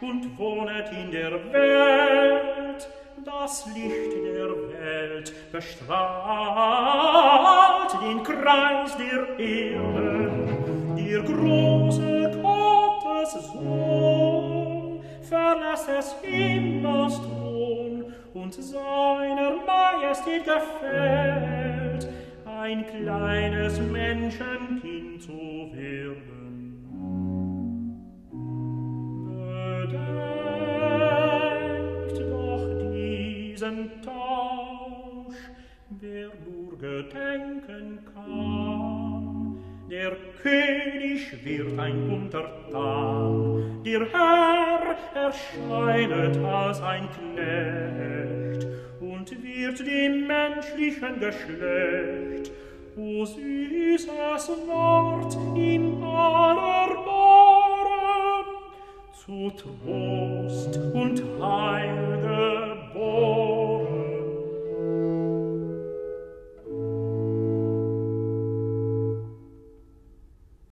und wohnet in der Welt. Das Licht der Welt bestrahlt den Kreis der Erde, der große Gottes Sohn verlässt es Himmels Thron und seiner Majestät gefällt, ein kleines Menschenkind diesen Tausch, wer nur gedenken kann. Der König wird ein Untertan, der Herr erscheinet als ein Knecht und wird dem menschlichen Geschlecht. O süßes Wort im Allerbaren zu Trost und Heilge